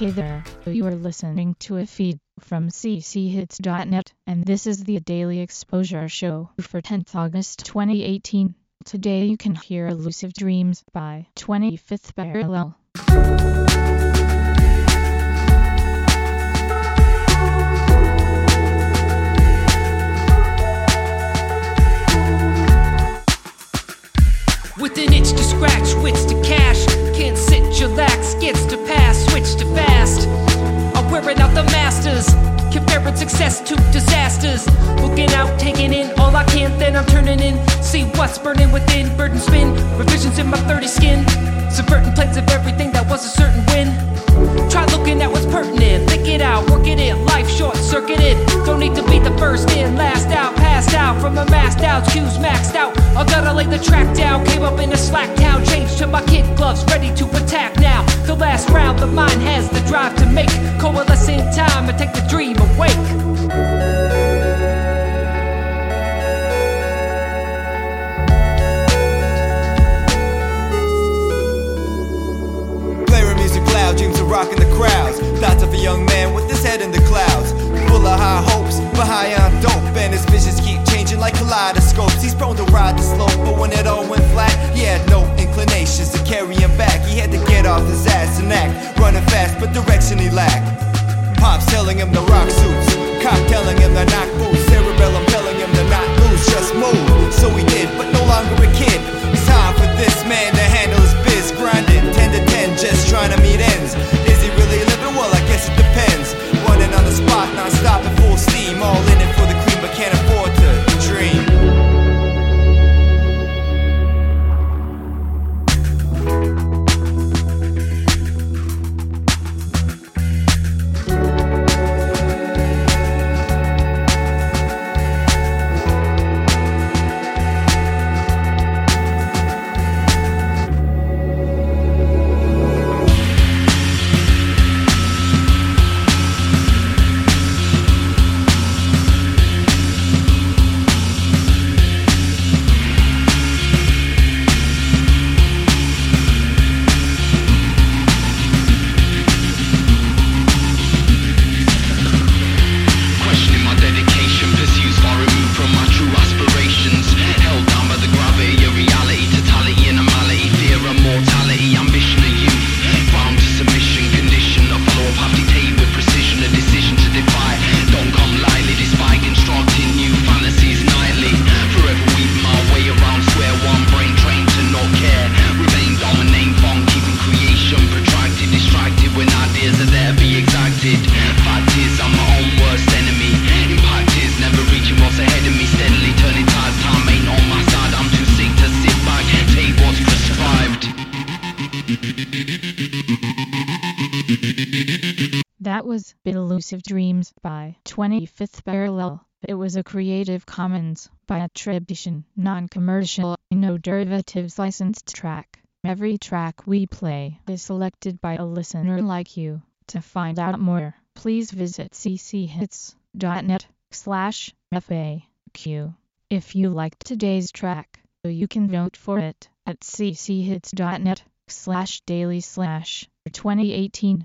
Hey there, you are listening to a feed from cchits.net, and this is the Daily Exposure Show for 10th August 2018. Today you can hear Elusive Dreams by 25th Parallel. See what's burning within, burden spin, revisions in my 30 skin. Subverting plates of everything that was a certain win. Try looking at what's pertinent, think it out, work it in, life short circuited. Don't need to be the first in, last out, passed out from a masked out, cues maxed out. I gotta lay the track down, came up in a slack town, changed to my kid gloves, ready rocking the crowds. Thoughts of a young man with his head in the clouds. Full of high hopes, but high on dope. And his visions keep changing like kaleidoscopes. He's prone to ride the slope, but when it all went flat, he had no inclinations to carry him back. He had to get off his ass and act. Running fast, but direction he lacked. Pops telling him to rock suits. Cop telling him to knock boots. Was Elusive Dreams by 25th Parallel. It was a Creative Commons by attribution, non-commercial, no derivatives licensed track. Every track we play is selected by a listener like you. To find out more, please visit cchits.net slash FAQ. If you liked today's track, you can vote for it at cchits.net slash daily slash 2018